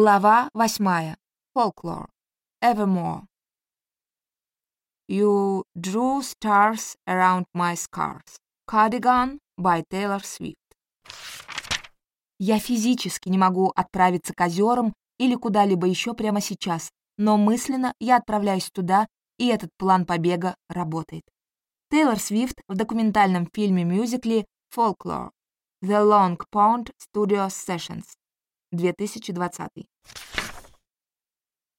Глава восьмая. Folklore. Evermore. You drew stars around my scars. Cardigan by Taylor Swift. Я физически не могу отправиться к озерам или куда-либо еще прямо сейчас, но мысленно я отправляюсь туда, и этот план побега работает. Тейлор Свифт в документальном фильме-мюзикле «Folklore» The Long Pond Studio Sessions 2020.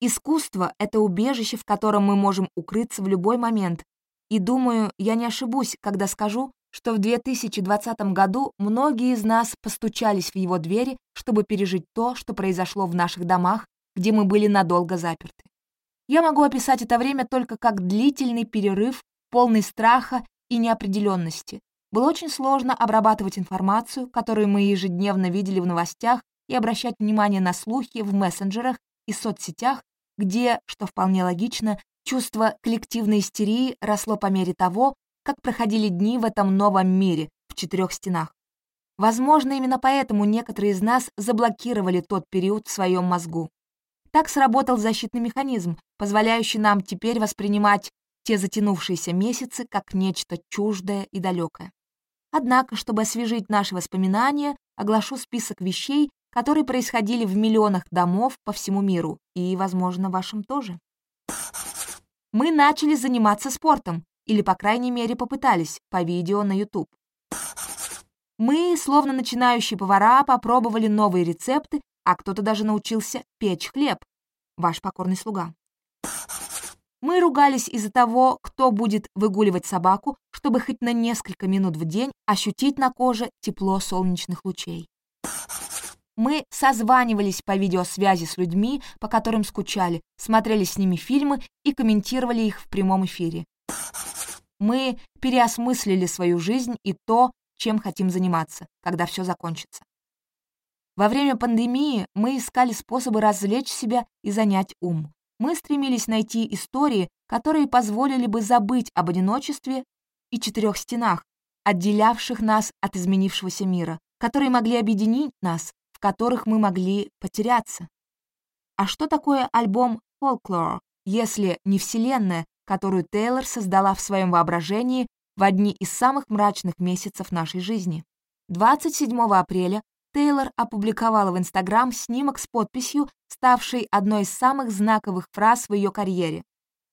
Искусство — это убежище, в котором мы можем укрыться в любой момент. И думаю, я не ошибусь, когда скажу, что в 2020 году многие из нас постучались в его двери, чтобы пережить то, что произошло в наших домах, где мы были надолго заперты. Я могу описать это время только как длительный перерыв, полный страха и неопределенности. Было очень сложно обрабатывать информацию, которую мы ежедневно видели в новостях и обращать внимание на слухи в мессенджерах и соцсетях, где, что вполне логично, чувство коллективной истерии росло по мере того, как проходили дни в этом новом мире в четырех стенах. Возможно, именно поэтому некоторые из нас заблокировали тот период в своем мозгу. Так сработал защитный механизм, позволяющий нам теперь воспринимать те затянувшиеся месяцы как нечто чуждое и далекое. Однако, чтобы освежить наши воспоминания, оглашу список вещей, которые происходили в миллионах домов по всему миру, и, возможно, вашим тоже. Мы начали заниматься спортом, или, по крайней мере, попытались, по видео на YouTube. Мы, словно начинающие повара, попробовали новые рецепты, а кто-то даже научился печь хлеб. Ваш покорный слуга. Мы ругались из-за того, кто будет выгуливать собаку, чтобы хоть на несколько минут в день ощутить на коже тепло солнечных лучей. Мы созванивались по видеосвязи с людьми, по которым скучали, смотрели с ними фильмы и комментировали их в прямом эфире. Мы переосмыслили свою жизнь и то, чем хотим заниматься, когда все закончится. Во время пандемии мы искали способы развлечь себя и занять ум. Мы стремились найти истории, которые позволили бы забыть об одиночестве и четырех стенах, отделявших нас от изменившегося мира, которые могли объединить нас которых мы могли потеряться. А что такое альбом «Folklore», если не вселенная, которую Тейлор создала в своем воображении в одни из самых мрачных месяцев нашей жизни? 27 апреля Тейлор опубликовала в Инстаграм снимок с подписью, ставшей одной из самых знаковых фраз в ее карьере.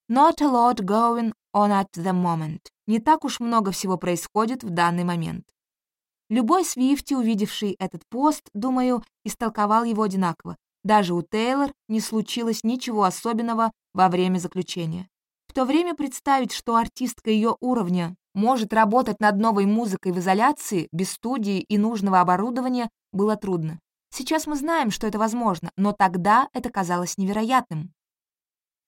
«Not a lot going on at the moment». Не так уж много всего происходит в данный момент. Любой Свифти, увидевший этот пост, думаю, истолковал его одинаково. Даже у Тейлор не случилось ничего особенного во время заключения. В то время представить, что артистка ее уровня может работать над новой музыкой в изоляции, без студии и нужного оборудования, было трудно. Сейчас мы знаем, что это возможно, но тогда это казалось невероятным.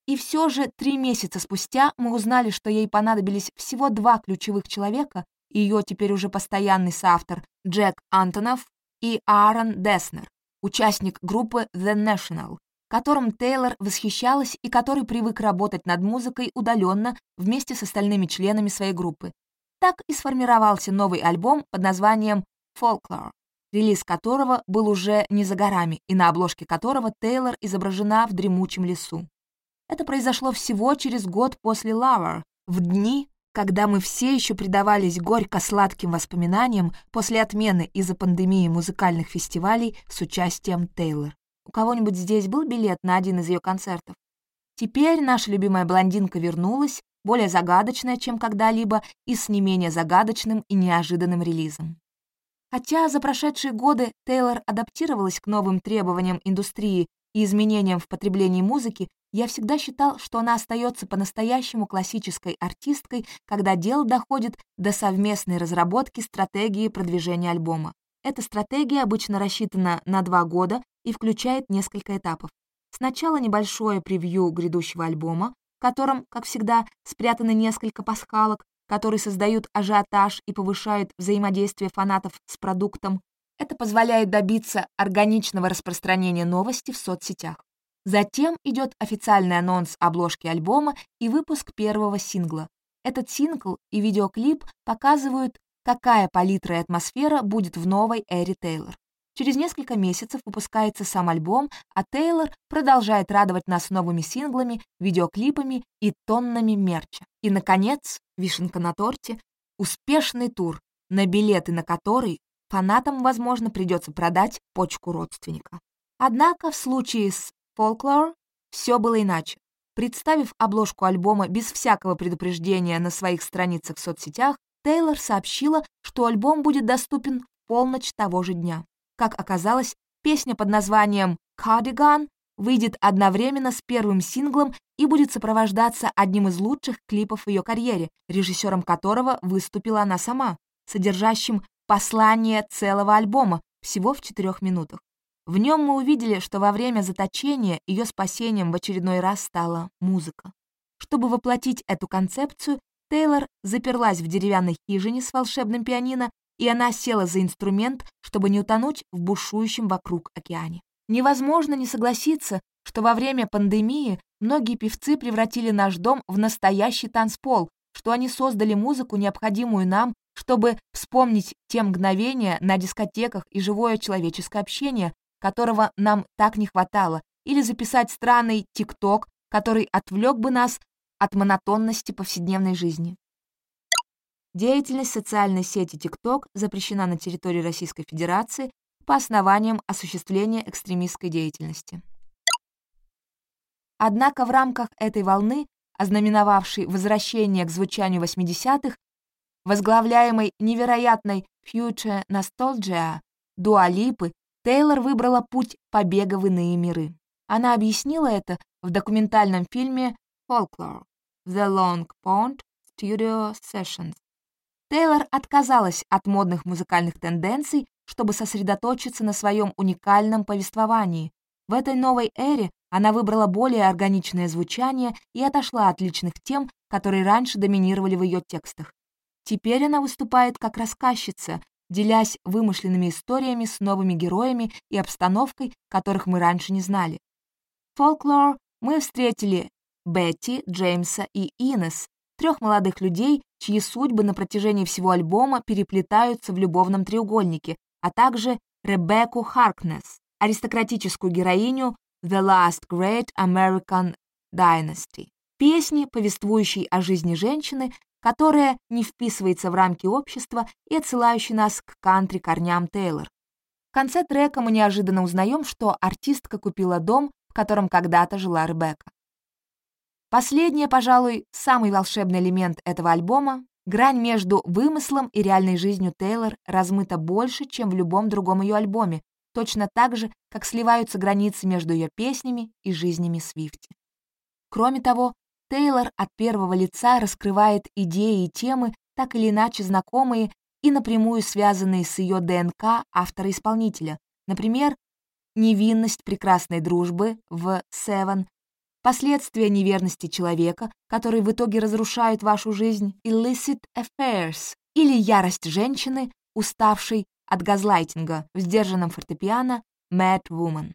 И все же три месяца спустя мы узнали, что ей понадобились всего два ключевых человека, ее теперь уже постоянный соавтор Джек Антонов и Аарон Деснер, участник группы The National, которым Тейлор восхищалась и который привык работать над музыкой удаленно вместе с остальными членами своей группы. Так и сформировался новый альбом под названием «Folklore», релиз которого был уже не за горами и на обложке которого Тейлор изображена в дремучем лесу. Это произошло всего через год после «Lover», в дни, когда мы все еще предавались горько-сладким воспоминаниям после отмены из-за пандемии музыкальных фестивалей с участием Тейлор. У кого-нибудь здесь был билет на один из ее концертов? Теперь наша любимая блондинка вернулась, более загадочная, чем когда-либо, и с не менее загадочным и неожиданным релизом. Хотя за прошедшие годы Тейлор адаптировалась к новым требованиям индустрии и изменениям в потреблении музыки, я всегда считал, что она остается по-настоящему классической артисткой, когда дело доходит до совместной разработки стратегии продвижения альбома. Эта стратегия обычно рассчитана на два года и включает несколько этапов. Сначала небольшое превью грядущего альбома, в котором, как всегда, спрятаны несколько пасхалок, которые создают ажиотаж и повышают взаимодействие фанатов с продуктом. Это позволяет добиться органичного распространения новости в соцсетях. Затем идет официальный анонс обложки альбома и выпуск первого сингла. Этот сингл и видеоклип показывают, какая палитра и атмосфера будет в новой эре Тейлор. Через несколько месяцев выпускается сам альбом, а Тейлор продолжает радовать нас новыми синглами, видеоклипами и тоннами мерча. И, наконец, вишенка на торте — успешный тур, на билеты на который фанатам, возможно, придется продать почку родственника. Однако в случае с Folklore все было иначе. Представив обложку альбома без всякого предупреждения на своих страницах в соцсетях, Тейлор сообщила, что альбом будет доступен в полночь того же дня. Как оказалось, песня под названием «Cardigan» выйдет одновременно с первым синглом и будет сопровождаться одним из лучших клипов в ее карьере, режиссером которого выступила она сама, содержащим послание целого альбома, всего в четырех минутах. В нем мы увидели, что во время заточения ее спасением в очередной раз стала музыка. Чтобы воплотить эту концепцию, Тейлор заперлась в деревянной хижине с волшебным пианино и она села за инструмент, чтобы не утонуть в бушующем вокруг океане. Невозможно не согласиться, что во время пандемии многие певцы превратили наш дом в настоящий танцпол, что они создали музыку, необходимую нам, чтобы вспомнить те мгновения на дискотеках и живое человеческое общение, которого нам так не хватало, или записать странный тикток, который отвлек бы нас от монотонности повседневной жизни. Деятельность социальной сети TikTok запрещена на территории Российской Федерации по основаниям осуществления экстремистской деятельности. Однако в рамках этой волны, ознаменовавшей возвращение к звучанию 80-х, возглавляемой невероятной Future Nostalgia, Дуалипы, Тейлор выбрала путь побега в иные миры. Она объяснила это в документальном фильме Folklore The Long Pond Studio Sessions Тейлор отказалась от модных музыкальных тенденций, чтобы сосредоточиться на своем уникальном повествовании. В этой новой эре она выбрала более органичное звучание и отошла от личных тем, которые раньше доминировали в ее текстах. Теперь она выступает как рассказчица, делясь вымышленными историями с новыми героями и обстановкой, которых мы раньше не знали. В «Фолклор» мы встретили Бетти, Джеймса и Инес, трех молодых людей, чьи судьбы на протяжении всего альбома переплетаются в любовном треугольнике, а также Ребекку Харкнес, аристократическую героиню «The Last Great American Dynasty», песни, повествующей о жизни женщины, которая не вписывается в рамки общества и отсылающей нас к кантри-корням Тейлор. В конце трека мы неожиданно узнаем, что артистка купила дом, в котором когда-то жила Ребекка. Последнее, пожалуй, самый волшебный элемент этого альбома — грань между вымыслом и реальной жизнью Тейлор размыта больше, чем в любом другом ее альбоме, точно так же, как сливаются границы между ее песнями и жизнями Свифти. Кроме того, Тейлор от первого лица раскрывает идеи и темы, так или иначе знакомые и напрямую связанные с ее ДНК автора-исполнителя. Например, невинность прекрасной дружбы в «Seven», последствия неверности человека, который в итоге разрушает вашу жизнь, illicit affairs, или ярость женщины, уставшей от газлайтинга в сдержанном фортепиано Mad Woman.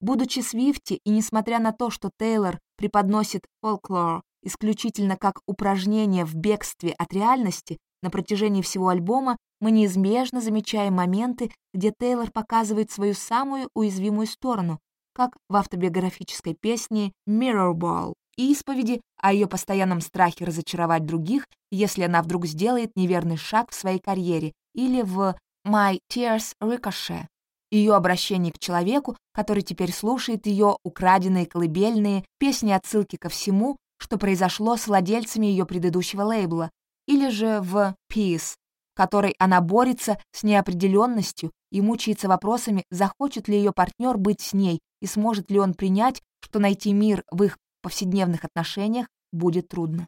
Будучи Свифти и несмотря на то, что Тейлор преподносит фолклор исключительно как упражнение в бегстве от реальности, на протяжении всего альбома мы неизбежно замечаем моменты, где Тейлор показывает свою самую уязвимую сторону, как в автобиографической песне «Mirrorball» и исповеди о ее постоянном страхе разочаровать других, если она вдруг сделает неверный шаг в своей карьере, или в «My Tears Ricochet» ее обращение к человеку, который теперь слушает ее украденные колыбельные, песни-отсылки ко всему, что произошло с владельцами ее предыдущего лейбла, или же в «Peace», в которой она борется с неопределенностью и мучается вопросами, захочет ли ее партнер быть с ней и сможет ли он принять, что найти мир в их повседневных отношениях будет трудно.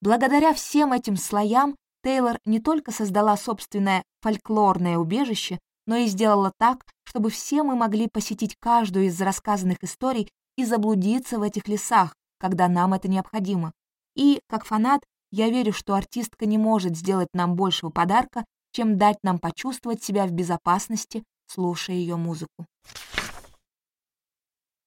Благодаря всем этим слоям Тейлор не только создала собственное фольклорное убежище, но и сделала так, чтобы все мы могли посетить каждую из рассказанных историй и заблудиться в этих лесах, когда нам это необходимо. И, как фанат, я верю, что артистка не может сделать нам большего подарка, чем дать нам почувствовать себя в безопасности, слушая ее музыку.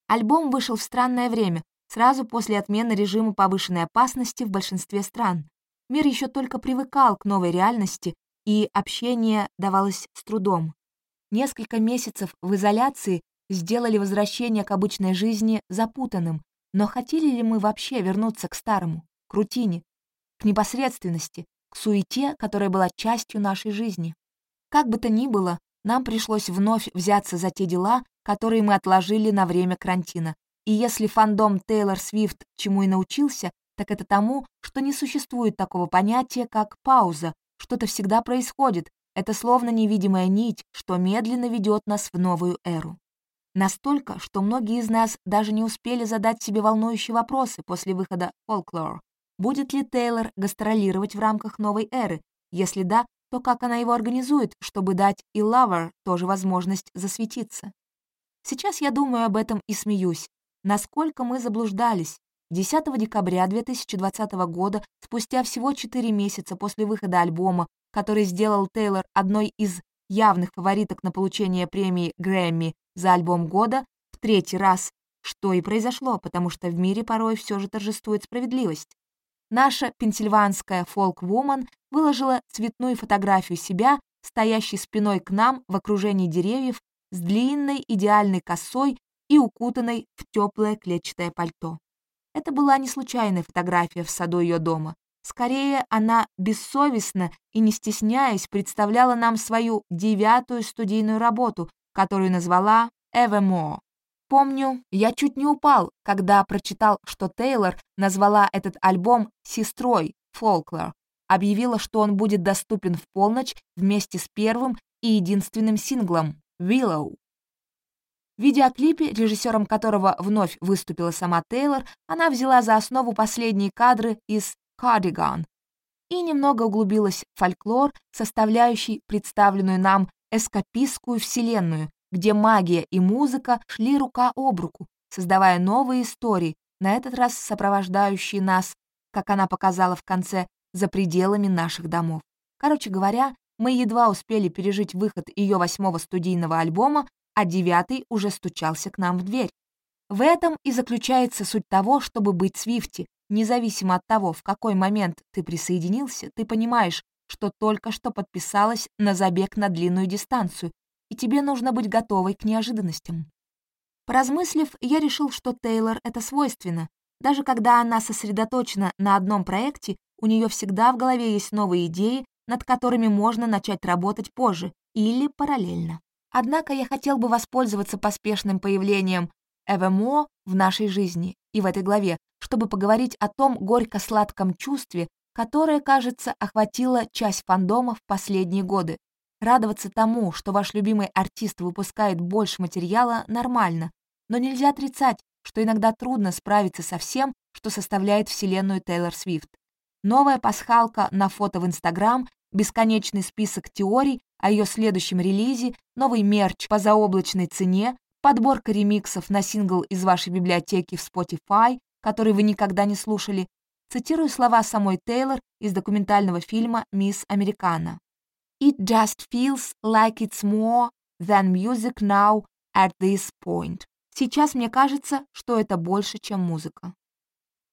Альбом вышел в странное время, сразу после отмены режима повышенной опасности в большинстве стран. Мир еще только привыкал к новой реальности, и общение давалось с трудом. Несколько месяцев в изоляции сделали возвращение к обычной жизни запутанным, но хотели ли мы вообще вернуться к старому, к рутине, к непосредственности, к суете, которая была частью нашей жизни? Как бы то ни было, нам пришлось вновь взяться за те дела, которые мы отложили на время карантина. И если фандом Тейлор Свифт чему и научился, так это тому, что не существует такого понятия, как пауза, что-то всегда происходит, это словно невидимая нить, что медленно ведет нас в новую эру. Настолько, что многие из нас даже не успели задать себе волнующие вопросы после выхода «Folklore». Будет ли Тейлор гастролировать в рамках новой эры? Если да, то как она его организует, чтобы дать и Lover тоже возможность засветиться? Сейчас я думаю об этом и смеюсь. Насколько мы заблуждались. 10 декабря 2020 года, спустя всего 4 месяца после выхода альбома, который сделал Тейлор одной из явных фавориток на получение премии Грэмми за альбом года в третий раз, что и произошло, потому что в мире порой все же торжествует справедливость. Наша пенсильванская фолк-вумен выложила цветную фотографию себя, стоящей спиной к нам в окружении деревьев, с длинной идеальной косой и укутанной в теплое клетчатое пальто. Это была не случайная фотография в саду ее дома. Скорее, она бессовестно и не стесняясь представляла нам свою девятую студийную работу, которую назвала «Evermore». Помню, я чуть не упал, когда прочитал, что Тейлор назвала этот альбом «Сестрой» Folklore, объявила, что он будет доступен в полночь вместе с первым и единственным синглом «Willow». В видеоклипе, режиссером которого вновь выступила сама Тейлор, она взяла за основу последние кадры из «Cardigan» и немного углубилась в фольклор, составляющий представленную нам эскапистскую вселенную, где магия и музыка шли рука об руку, создавая новые истории, на этот раз сопровождающие нас, как она показала в конце, за пределами наших домов. Короче говоря, мы едва успели пережить выход ее восьмого студийного альбома, а девятый уже стучался к нам в дверь. В этом и заключается суть того, чтобы быть Свифти. Независимо от того, в какой момент ты присоединился, ты понимаешь, что только что подписалась на забег на длинную дистанцию, и тебе нужно быть готовой к неожиданностям. Поразмыслив, я решил, что Тейлор это свойственно. Даже когда она сосредоточена на одном проекте, у нее всегда в голове есть новые идеи, над которыми можно начать работать позже или параллельно. Однако я хотел бы воспользоваться поспешным появлением Эвемо в нашей жизни и в этой главе, чтобы поговорить о том горько-сладком чувстве, которое, кажется, охватило часть фандома в последние годы. Радоваться тому, что ваш любимый артист выпускает больше материала, нормально, но нельзя отрицать, что иногда трудно справиться со всем, что составляет вселенную Тейлор Свифт. Новая пасхалка на фото в Инстаграм, бесконечный список теорий о ее следующем релизе, новый мерч по заоблачной цене, подборка ремиксов на сингл из вашей библиотеки в Spotify, который вы никогда не слушали, цитирую слова самой Тейлор из документального фильма «Мисс Американа». «It just feels like it's more than music now at this point». Сейчас мне кажется, что это больше, чем музыка.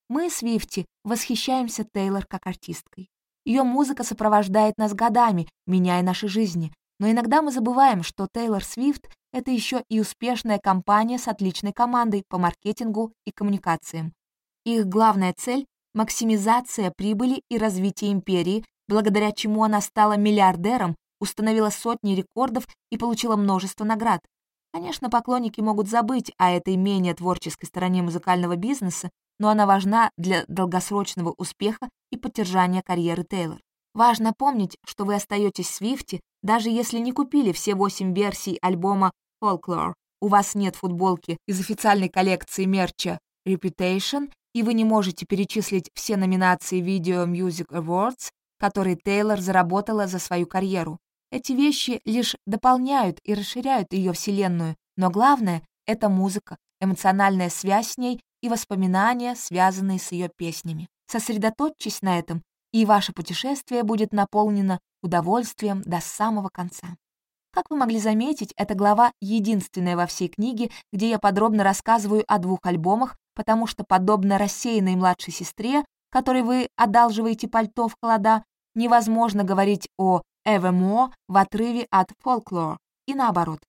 Мы, Свифти, восхищаемся Тейлор как артисткой. Ее музыка сопровождает нас годами, меняя наши жизни. Но иногда мы забываем, что Тейлор Свифт — это еще и успешная компания с отличной командой по маркетингу и коммуникациям. Их главная цель — максимизация прибыли и развитие империи, благодаря чему она стала миллиардером, установила сотни рекордов и получила множество наград. Конечно, поклонники могут забыть о этой менее творческой стороне музыкального бизнеса, но она важна для долгосрочного успеха и поддержания карьеры Тейлор. Важно помнить, что вы остаетесь в Свифте, даже если не купили все восемь версий альбома Folklore. У вас нет футболки из официальной коллекции мерча Reputation, и вы не можете перечислить все номинации Video Music Awards, которые Тейлор заработала за свою карьеру. Эти вещи лишь дополняют и расширяют ее вселенную, но главное — это музыка, эмоциональная связь с ней и воспоминания, связанные с ее песнями. Сосредоточьтесь на этом, и ваше путешествие будет наполнено удовольствием до самого конца. Как вы могли заметить, эта глава единственная во всей книге, где я подробно рассказываю о двух альбомах, потому что, подобно рассеянной младшей сестре, которой вы одалживаете пальто в холода, невозможно говорить о Evermore в отрыве от Folklore. и наоборот.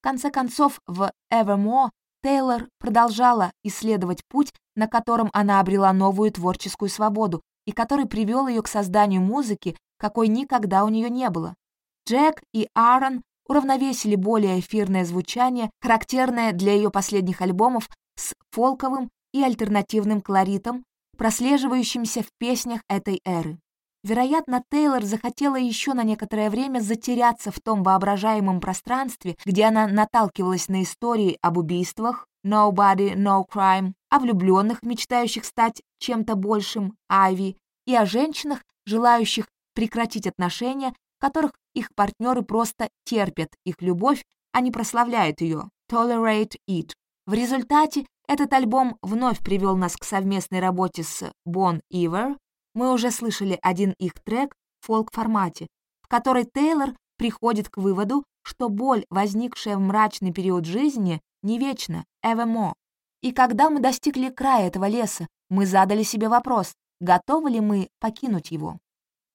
В конце концов, в Evermore Тейлор продолжала исследовать путь, на котором она обрела новую творческую свободу и который привел ее к созданию музыки, какой никогда у нее не было. Джек и Аарон уравновесили более эфирное звучание, характерное для ее последних альбомов, с фолковым и альтернативным колоритом, прослеживающимся в песнях этой эры. Вероятно, Тейлор захотела еще на некоторое время затеряться в том воображаемом пространстве, где она наталкивалась на истории об убийствах «Nobody, No Crime», о влюбленных, мечтающих стать чем-то большим, Айви, и о женщинах, желающих прекратить отношения, которых их партнеры просто терпят их любовь, а не прославляют ее, tolerate it. В результате этот альбом вновь привел нас к совместной работе с Bon Iver, мы уже слышали один их трек в фолк-формате, в которой Тейлор приходит к выводу, что боль, возникшая в мрачный период жизни, не вечна, эвемо. И когда мы достигли края этого леса, мы задали себе вопрос, готовы ли мы покинуть его.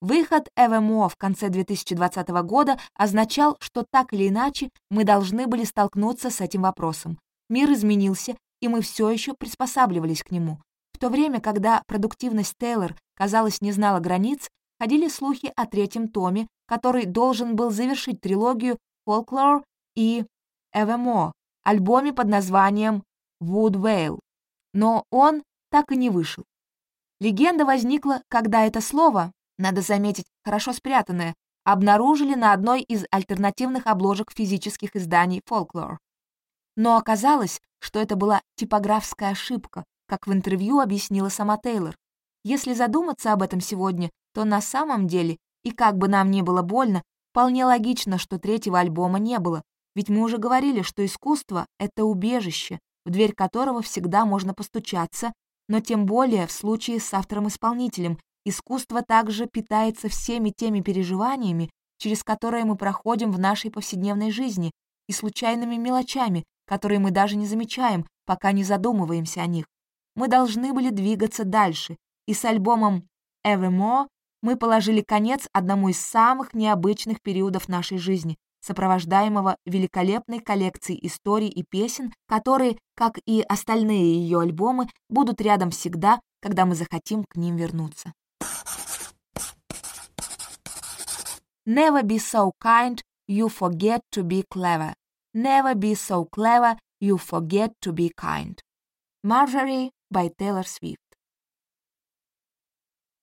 Выход ЭВМО в конце 2020 года означал, что так или иначе мы должны были столкнуться с этим вопросом. Мир изменился, и мы все еще приспосабливались к нему. В то время, когда продуктивность Тейлор, казалось, не знала границ, ходили слухи о третьем томе, который должен был завершить трилогию «Folklore» и «Evermore», альбоме под названием «Woodvale». Но он так и не вышел. Легенда возникла, когда это слово, надо заметить, хорошо спрятанное, обнаружили на одной из альтернативных обложек физических изданий «Folklore». Но оказалось, что это была типографская ошибка, как в интервью объяснила сама Тейлор. Если задуматься об этом сегодня, то на самом деле, и как бы нам ни было больно, вполне логично, что третьего альбома не было, ведь мы уже говорили, что искусство — это убежище, в дверь которого всегда можно постучаться, но тем более в случае с автором-исполнителем. Искусство также питается всеми теми переживаниями, через которые мы проходим в нашей повседневной жизни, и случайными мелочами, которые мы даже не замечаем, пока не задумываемся о них. Мы должны были двигаться дальше, и с альбомом «Evermore» мы положили конец одному из самых необычных периодов нашей жизни, сопровождаемого великолепной коллекцией историй и песен, которые, как и остальные ее альбомы, будут рядом всегда, когда мы захотим к ним вернуться. Never be so kind, you forget to be clever. Never be so clever, you forget to be kind. Marjorie by Taylor Swift.